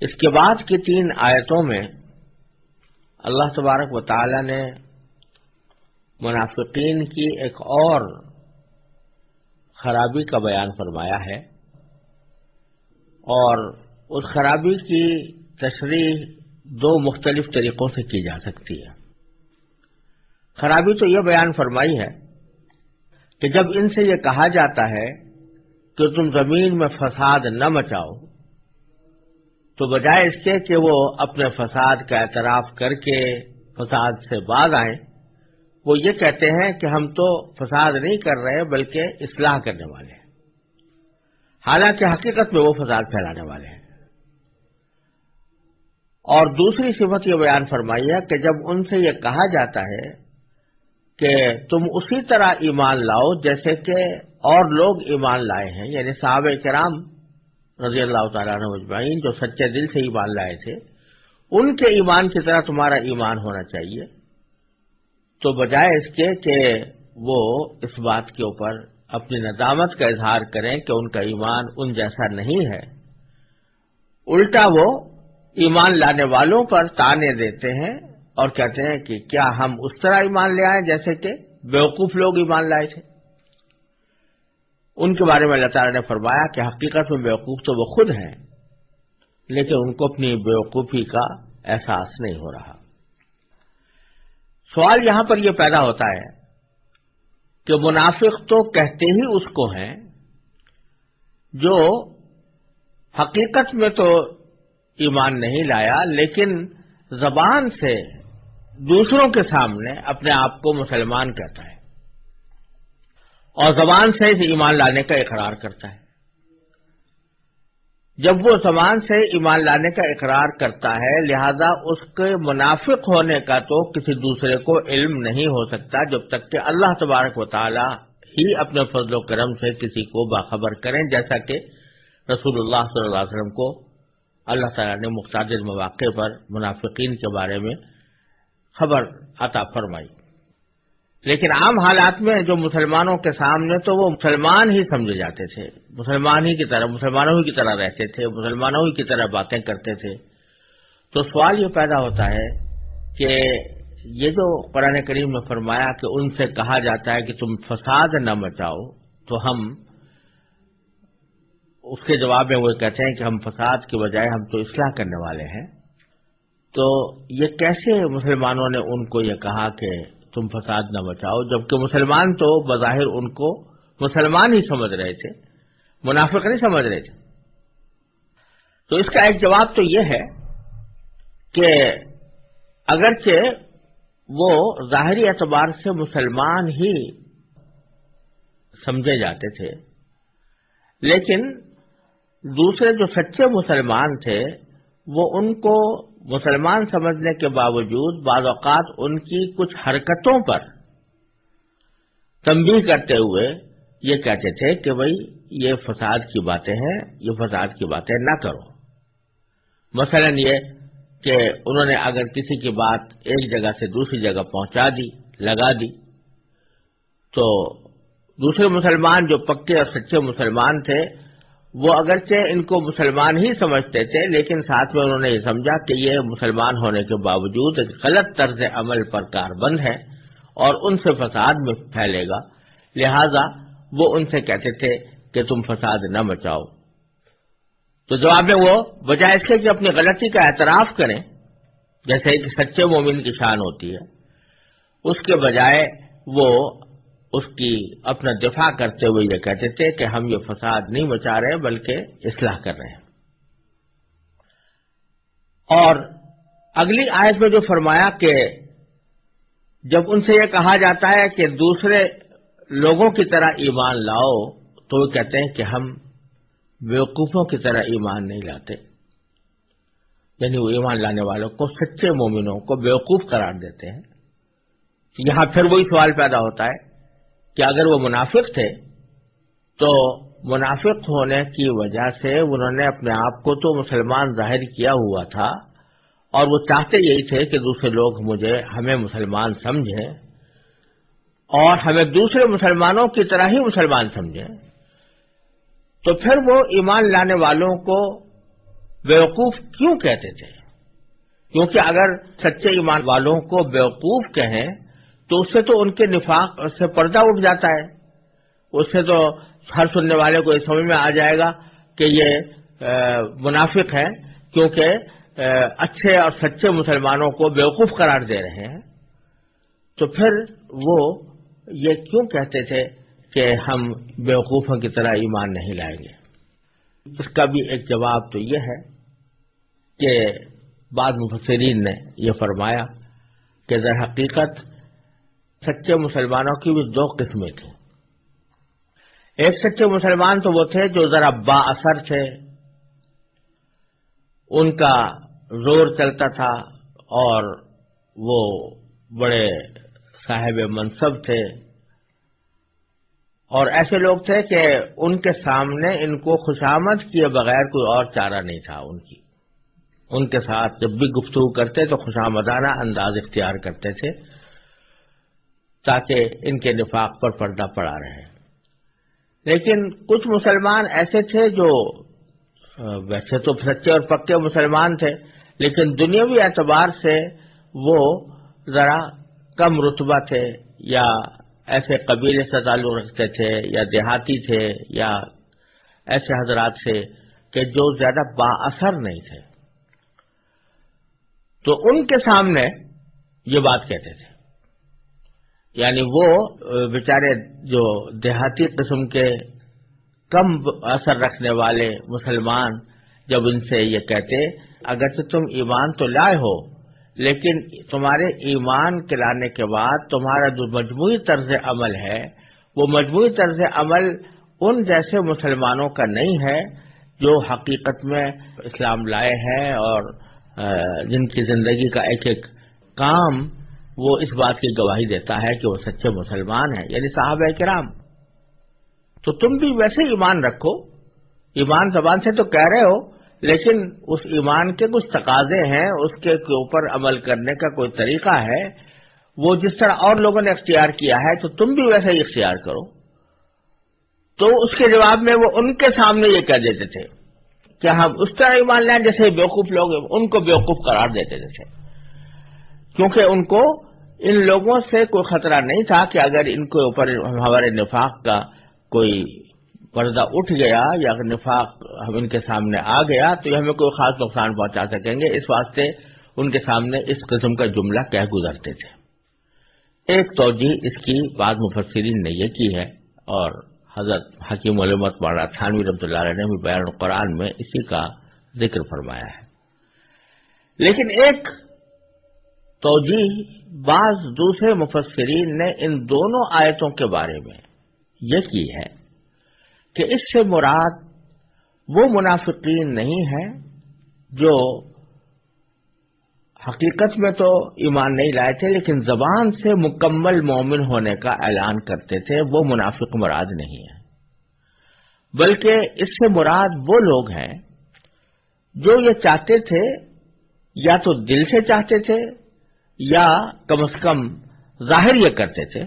اس کے بعد کی تین آیتوں میں اللہ تبارک و تعالی نے منافقین کی ایک اور خرابی کا بیان فرمایا ہے اور اس خرابی کی تشریح دو مختلف طریقوں سے کی جا سکتی ہے۔ خرابی تو یہ بیان فرمائی ہے کہ جب ان سے یہ کہا جاتا ہے کہ تم زمین میں فساد نہ مچاؤ تو بجائے اس کے کہ وہ اپنے فساد کا اعتراف کر کے فساد سے باز آئیں، وہ یہ کہتے ہیں کہ ہم تو فساد نہیں کر رہے بلکہ اصلاح کرنے والے ہیں۔ حالانکہ حقیقت میں وہ فساد پھیلانے والے ہیں۔ اور دوسری صفت یہ بیان فرمائی ہے کہ جب ان سے یہ کہا جاتا ہے کہ تم اسی طرح ایمان لاؤ جیسے کہ اور لوگ ایمان لائے ہیں یعنی صحابہ کرام رضی اللہ تعالیٰ مجمعین جو سچے دل سے ایمان لائے تھے، ان کے ایمان کی طرح تمہارا ایمان ہونا چاہیے۔ تو بجائے اس کے کہ وہ اس بات کے اوپر اپنی ندامت کا اظہار کریں کہ ان کا ایمان ان جیسا نہیں ہے۔ الٹا وہ ایمان لانے والوں پر تانے دیتے ہیں اور کہتے ہیں کہ کیا ہم اس طرح ایمان لے آئے جیسے کہ بیوقوف لوگ ایمان لائے تھے؟ ان کے بارے میں اللہ تعالیٰ نے فرمایا کہ حقیقت میں بیوقوف تو وہ خود ہیں، لیکن ان کو اپنی بیوقوفی کا احساس نہیں ہو رہا۔ سوال یہاں پر یہ پیدا ہوتا ہے کہ منافق تو کہتے ہی اس کو ہیں جو حقیقت میں تو ایمان نہیں لایا، لیکن زبان سے دوسروں کے سامنے اپنے آپ کو مسلمان کہتا ہے۔ اور زبان سے ایمان لانے کا اقرار کرتا ہے۔ جب وہ زبان سے ایمان لانے کا اقرار کرتا ہے، لہذا اس کے منافق ہونے کا تو کسی دوسرے کو علم نہیں ہو سکتا، جب تک کہ اللہ تبارک و تعالی ہی اپنے فضل و کرم سے کسی کو باخبر کریں، جیسا کہ رسول اللہ صلی اللہ علیہ وسلم کو اللہ تعالیٰ نے مختلف مواقع پر منافقین کے بارے میں خبر عطا فرمائی۔ لیکن عام حالات میں جو مسلمانوں کے سامنے تو وہ مسلمان ہی سمجھے جاتے تھے۔ مسلمان ہی کی طرح مسلمانوں ہی کی طرح رہتے تھے، مسلمانوں ہی کی طرح باتیں کرتے تھے۔ تو سوال یہ پیدا ہوتا ہے کہ یہ جو قرآن کریم نے فرمایا کہ ان سے کہا جاتا ہے کہ تم فساد نہ مچاؤ، تو ہم اس کے جواب میں وہ کہتے ہیں کہ ہم فساد کے بجائے ہم تو اصلاح کرنے والے ہیں۔ تو یہ کیسے مسلمانوں نے ان کو یہ کہا کہ تم فساد نہ بچاؤ جبکہ مسلمان تو بظاہر ان کو مسلمان ہی سمجھ رہے تھے، منافق نہیں سمجھ رہے تھے۔ تو اس کا ایک جواب تو یہ ہے کہ اگرچہ وہ ظاہری اعتبار سے مسلمان ہی سمجھے جاتے تھے، لیکن دوسرے جو سچے مسلمان تھے، وہ ان کو مسلمان سمجھنے کے باوجود بعض اوقات ان کی کچھ حرکتوں پر تنبیہ کرتے ہوئے یہ کہتے تھے کہ بھائی یہ فساد کی باتیں ہیں، یہ فساد کی باتیں نہ کرو۔ مثلا یہ کہ انہوں نے اگر کسی کی بات ایک جگہ سے دوسری جگہ پہنچا دی، لگا دی، تو دوسرے مسلمان جو پکے اور سچے مسلمان تھے وہ اگرچہ ان کو مسلمان ہی سمجھتے تھے، لیکن ساتھ میں انہوں نے یہ سمجھا کہ یہ مسلمان ہونے کے باوجود ایک غلط طرز عمل پر کار بند ہے اور ان سے فساد میں پھیلے گا۔ لہذا وہ ان سے کہتے تھے کہ تم فساد نہ مچاؤ۔ تو جواب میں وہ، بجائے اس کے کہ اپنی غلطی کا اعتراف کریں، جیسے ایک سچے مومن کی شان ہوتی ہے۔ اس کے بجائے وہ اس کی اپنا دفاع کرتے ہوئے یہ کہتے تھے کہ ہم یہ فساد نہیں مچا رہے بلکہ اصلاح کر رہے ہیں۔ اور اگلی آیت میں جو فرمایا کہ جب ان سے یہ کہا جاتا ہے کہ دوسرے لوگوں کی طرح ایمان لاؤ، تو وہ کہتے ہیں کہ ہم بیوقوفوں کی طرح ایمان نہیں لاتے۔ یعنی وہ ایمان لانے والوں کو، سچے مومنوں کو بیوقوف قرار دیتے ہیں۔ یہاں پھر وہی سوال پیدا ہوتا ہے کہ اگر وہ منافق تھے، تو منافق ہونے کی وجہ سے انہوں نے اپنے آپ کو تو مسلمان ظاہر کیا ہوا تھا، اور وہ چاہتے یہی تھے کہ دوسرے لوگ مجھے ہمیں مسلمان سمجھیں، اور ہمیں دوسرے مسلمانوں کی طرح ہی مسلمان سمجھیں۔ تو پھر وہ ایمان لانے والوں کو بیوقوف کیوں کہتے تھے؟ کیونکہ اگر سچے ایمان والوں کو بیوقوف کہیں تو اس سے تو ان کے نفاق سے پردہ اٹھ جاتا ہے۔ اس سے تو ہر سننے والے کو یہ سمجھ میں آ جائے گا کہ یہ منافق ہے کیونکہ اچھے اور سچے مسلمانوں کو بیوقوف قرار دے رہے ہیں۔ تو پھر وہ یہ کیوں کہتے تھے کہ ہم بیوقوفوں کی طرح ایمان نہیں لائیں گے؟ اس کا بھی ایک جواب تو یہ ہے کہ بعض مفسرین نے یہ فرمایا کہ در حقیقت سچے مسلمانوں کی بھی دو قسمیں تھیں۔ ایک سچے مسلمان تو وہ تھے جو ذرا با اثر تھے۔ ان کا زور چلتا تھا اور وہ بڑے صاحب منصب تھے۔ اور ایسے لوگ تھے کہ ان کے سامنے ان کو خوشامد کیے بغیر کوئی اور چارہ نہیں تھا ان کی۔ ان کے ساتھ جب بھی گفتگو کرتے تو خوشامدانہ انداز اختیار کرتے تھے۔ تاکہ ان کے نفاق پر پردہ پڑا رہے۔ لیکن کچھ مسلمان ایسے تھے جو ویسے تو سچے اور پکے مسلمان تھے، لیکن دنیاوی اعتبار سے وہ ذرا کم رتبہ تھے یا ایسے قبیلے سے تعلق رکھتے تھے یا دیہاتی تھے یا ایسے حضرات تھے کہ جو زیادہ با اثر نہیں تھے۔ تو ان کے سامنے یہ بات کہتے تھے۔ یعنی وہ بیچارے جو دیہاتی قسم کے کم اثر رکھنے والے مسلمان جب ان سے یہ کہتے، اگرچہ تم ایمان تو لائے ہو، لیکن تمہارے ایمان کے لانے کے بعد تمہارا جو مجموعی طرز عمل ہے، وہ مجموعی طرز عمل ان جیسے مسلمانوں کا نہیں ہے جو حقیقت میں اسلام لائے ہیں اور جن کی زندگی کا ایک ایک کام وہ اس بات کی گواہی دیتا ہے کہ وہ سچے مسلمان ہیں یعنی صاحب کرام۔ تو تم بھی ویسے ایمان رکھو۔ ایمان زبان سے تو کہہ رہے ہو، لیکن اس ایمان کے کچھ تقاضے ہیں، اس کے اوپر عمل کرنے کا کوئی طریقہ ہے۔ وہ جس طرح اور لوگوں نے اختیار کیا ہے، تو تم بھی ویسا ہی اختیار کرو۔ تو اس کے جواب میں وہ ان کے سامنے یہ کہہ دیتے تھے کہ ہم اس طرح ایمان لائیں جیسے بیوقوف لوگ ان کو بیوقوف قرار دیتے تھے۔ کیونکہ ان کو ان لوگوں سے کوئی خطرہ نہیں تھا کہ اگر ان کے اوپر ہمارے نفاق کا کوئی پردہ اٹھ گیا یا اگر نفاق ہم ان کے سامنے آ گیا تو یہ ہمیں کوئی خاص نقصان پہنچا سکیں گے۔ اس واسطے ان کے سامنے اس قسم کا جملہ کہہ گزرتے تھے۔ ایک توجہ اس کی بعض مفسرین نے یہ کی ہے اور حضرت حکیم علمت والا تھانوی رحمۃ اللہ علیہ نے بھی بیان قرآن میں اسی کا ذکر فرمایا ہے۔ لیکن ایک توجہ بعض دوسرے مفسرین نے ان دونوں آیتوں کے بارے میں یہ کی ہے کہ اس سے مراد وہ منافقین نہیں ہے جو حقیقت میں تو ایمان نہیں لائے تھے، لیکن زبان سے مکمل مومن ہونے کا اعلان کرتے تھے، وہ منافق مراد نہیں ہے بلکہ اس سے مراد وہ لوگ ہیں جو یہ چاہتے تھے، یا تو دل سے چاہتے تھے یا کم از کم ظاہر یہ کرتے تھے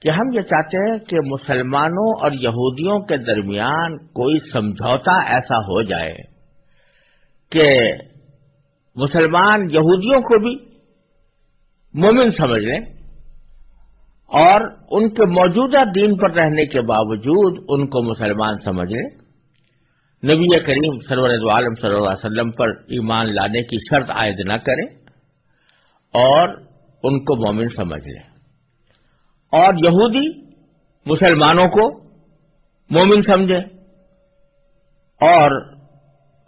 کہ ہم یہ چاہتے ہیں کہ مسلمانوں اور یہودیوں کے درمیان کوئی سمجھوتا ایسا ہو جائے کہ مسلمان یہودیوں کو بھی مومن سمجھ لیں اور ان کے موجودہ دین پر رہنے کے باوجود ان کو مسلمان سمجھ لیں۔ نبی کریم سرور عالم صلی اللہ علیہ وسلم پر ایمان لانے کی شرط عائد نہ کریں۔ اور ان کو مومن سمجھ لیں۔ اور یہودی مسلمانوں کو مومن سمجھے اور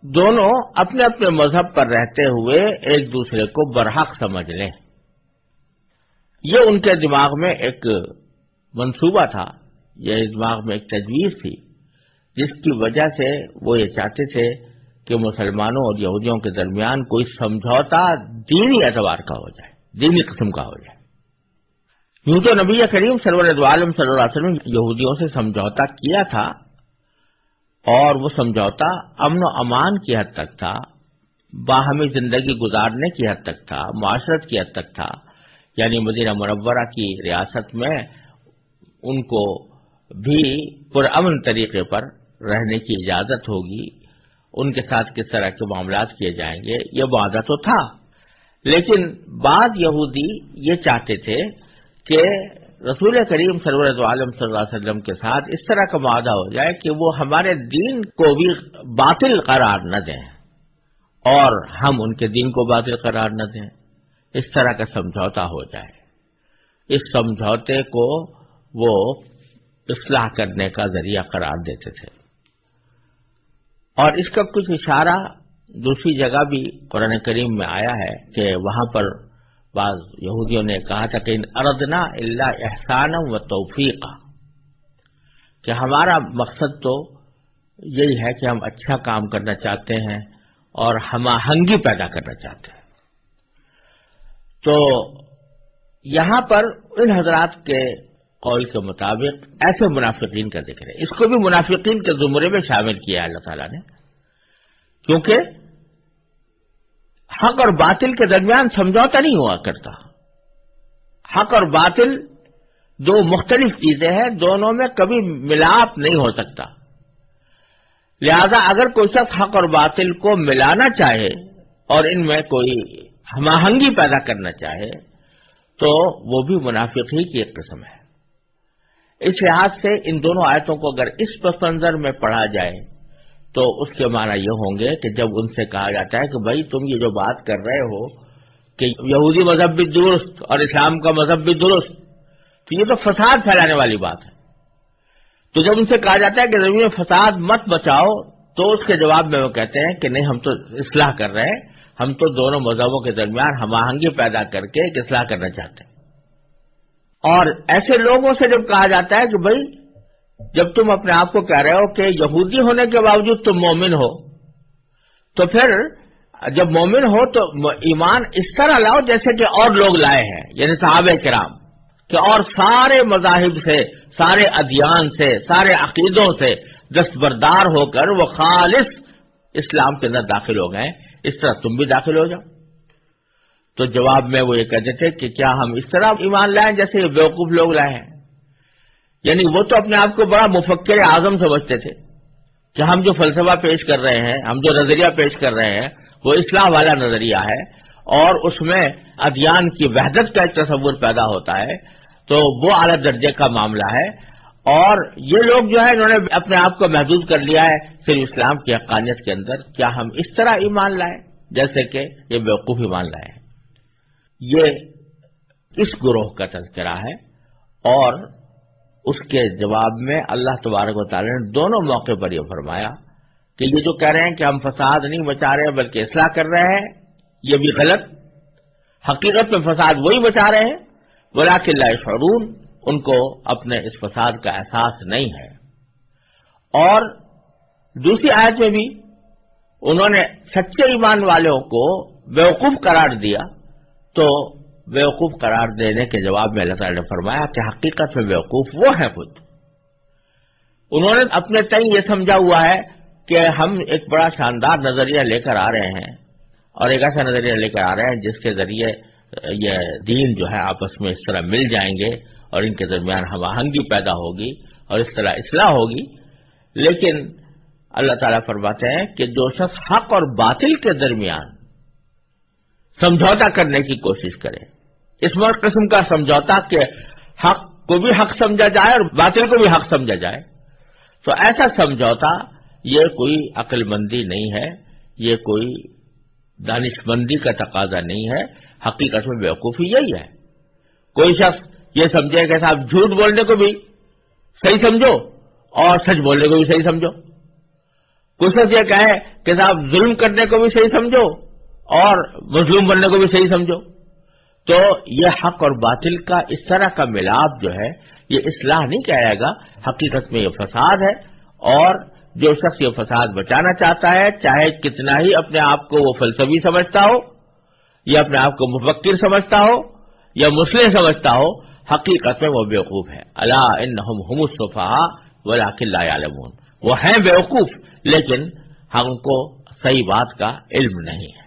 دونوں اپنے اپنے مذہب پر رہتے ہوئے ایک دوسرے کو برحق سمجھ لیں۔ یہ ان کے دماغ میں ایک منصوبہ تھا۔ یہ دماغ میں ایک تجویز تھی، جس کی وجہ سے وہ یہ چاہتے تھے کہ مسلمانوں اور یہودیوں کے درمیان کوئی سمجھوتا دینی اعتبار کا ہو جائے، دینی قسم کا ہو جائے۔ یوں تو نبی کریم سرور عالم صلی اللہ علیہ وسلم یہودیوں سے سمجھوتا کیا تھا اور وہ سمجھوتا امن و امان کی حد تک تھا، باہمی زندگی گزارنے کی حد تک تھا، معاشرت کی حد تک تھا۔ یعنی مدینہ مرورہ کی ریاست میں ان کو بھی پرامن طریقے پر رہنے کی اجازت ہوگی۔ ان کے ساتھ کس طرح کے معاملات کیے جائیں گے، یہ وعدہ تو تھا۔ لیکن بعد یہودی یہ چاہتے تھے کہ رسول کریم سرورت عالم صلی اللہ علیہ وسلم کے ساتھ اس طرح کا معاہدہ ہو جائے کہ وہ ہمارے دین کو بھی باطل قرار نہ دیں اور ہم ان کے دین کو باطل قرار نہ دیں۔ اس طرح کا سمجھوتا ہو جائے۔ اس سمجھوتے کو وہ اصلاح کرنے کا ذریعہ قرار دیتے تھے۔ اور اس کا کچھ اشارہ دوسری جگہ بھی قرآن کریم میں آیا ہے کہ وہاں پر بعض یہودیوں نے کہا تھا کہ اردنا اللہ احسان و توفیق کہ ہمارا مقصد تو یہی ہے کہ ہم اچھا کام کرنا چاہتے ہیں اور ہم آہنگی پیدا کرنا چاہتے ہیں۔ تو یہاں پر ان حضرات کے قول کے مطابق ایسے منافقین کا ذکر ہے۔ اس کو بھی منافقین کے زمرے میں شامل کیا ہے اللہ تعالیٰ نے۔ کیونکہ حق اور باطل کے درمیان سمجھوتا نہیں ہوا کرتا۔ حق اور باطل دو مختلف چیزیں ہیں، دونوں میں کبھی ملاپ نہیں ہو سکتا۔ لہذا اگر کوئی شخص حق اور باطل کو ملانا چاہے اور ان میں کوئی ہم آہنگی پیدا کرنا چاہے تو وہ بھی منافق ہی کی ایک قسم ہے۔ اس لحاظ سے ان دونوں آیتوں کو اگر اس پس منظر میں پڑھا جائے، تو اس کے معنی یہ ہوں گے کہ جب ان سے کہا جاتا ہے کہ بھائی تم یہ جو بات کر رہے ہو کہ یہودی مذہب بھی درست اور اسلام کا مذہب بھی درست، تو یہ تو فساد پھیلانے والی بات ہے۔ تو جب ان سے کہا جاتا ہے کہ زمین میں فساد مت بچاؤ، تو اس کے جواب میں وہ کہتے ہیں کہ نہیں، ہم تو اصلاح کر رہے ہیں، ہم تو دونوں مذہبوں کے درمیان ہم آہنگی پیدا کر کے اصلاح کرنا چاہتے ہیں۔ اور ایسے لوگوں سے جب کہا جاتا ہے کہ بھائی، جب تم اپنے آپ کو کہہ رہے ہو کہ یہودی ہونے کے باوجود تم مومن ہو، تو پھر جب مومن ہو تو ایمان اس طرح لاؤ جیسے کہ اور لوگ لائے ہیں یعنی صحابہ کرام، کہ اور سارے مذاہب سے، سارے ادیان سے، سارے عقیدوں سے دستبردار ہو کر وہ خالص اسلام کے اندر داخل ہو گئے۔ اس طرح تم بھی داخل ہو جاؤ۔ تو جواب میں وہ یہ کہتے تھے کہ کیا ہم اس طرح ایمان لائیں جیسے یہ بیوقوف لوگ لائے ہیں؟ یعنی وہ تو اپنے آپ کو بڑا مفکر اعظم سمجھتے تھے کہ ہم جو فلسفہ پیش کر رہے ہیں، ہم جو نظریہ پیش کر رہے ہیں، وہ اصلاح والا نظریہ ہے اور اس میں ادیان کی وحدت کا ایک تصور پیدا ہوتا ہے، تو وہ اعلی درجے کا معاملہ ہے اور یہ لوگ جو ہے انہوں نے اپنے آپ کو محدود کر لیا ہے۔ صرف اسلام کی حقانیت کے اندر کیا ہم اس طرح ایمان لائیں جیسے کہ یہ بیوقوف ایمان لائے ہیں؟ یہ اس گروہ کا تذکرہ ہے اور اس کے جواب میں اللہ تبارک و تعالی نے دونوں موقع پر یہ فرمایا کہ یہ جو کہہ رہے ہیں کہ ہم فساد نہیں بچا رہے بلکہ اصلاح کر رہے ہیں، یہ بھی غلط۔ حقیقت میں فساد وہی بچا رہے ہیں بلا کے اللہ شعرون ان کو اپنے اس فساد کا احساس نہیں ہے۔ اور دوسری آیت میں بھی انہوں نے سچے ایمان والوں کو بیوقوف قرار دیا تو بیوقوف قرار دینے کے جواب میں اللہ تعالی نے فرمایا کہ حقیقت میں بیوقوف وہ ہے خود۔ انہوں نے اپنے تئیں یہ سمجھا ہوا ہے کہ ہم ایک بڑا شاندار نظریہ لے کر آ رہے ہیں اور ایک ایسا نظریہ لے کر آ رہے ہیں جس کے ذریعے یہ دین جو ہے آپس میں اس طرح مل جائیں گے اور ان کے درمیان ہم آہنگی پیدا ہوگی اور اس طرح اصلاح ہوگی۔ لیکن اللہ تعالیٰ فرماتے ہیں کہ جو شخص حق اور باطل کے درمیان سمجھوتا کرنے کی کوشش کرے اس قسم کا سمجھوتا کہ حق کو بھی حق سمجھا جائے اور باطل کو بھی حق سمجھا جائے۔ تو ایسا سمجھوتا یہ کوئی عقل مندی نہیں ہے، یہ کوئی دانش مندی کا تقاضا نہیں ہے، حقیقت میں بیوقوفی یہی ہے۔ کوئی شخص یہ سمجھے کہ صاحب جھوٹ بولنے کو بھی صحیح سمجھو اور سچ بولنے کو بھی صحیح سمجھو۔ کچھ شخص یہ کہے کہ صاحب ظلم کرنے کو بھی صحیح سمجھو اور مظلوم بننے کو بھی صحیح سمجھو۔ تو یہ حق اور باطل کا اس طرح کا ملاپ جو ہے، یہ اصلاح نہیں کہا جائے گا۔ حقیقت میں یہ فساد ہے اور جو شخص یہ فساد بچانا چاہتا ہے، چاہے کتنا ہی اپنے آپ کو وہ فلسفی سمجھتا ہو، یا اپنے آپ کو مفکر سمجھتا ہو، یا مسلم سمجھتا ہو، حقیقت میں وہ بیوقوف ہے۔ اللہ ان صفا ولا عالمون وہ ہیں بیوقوف، لیکن ہم کو صحیح بات کا علم نہیں ہے۔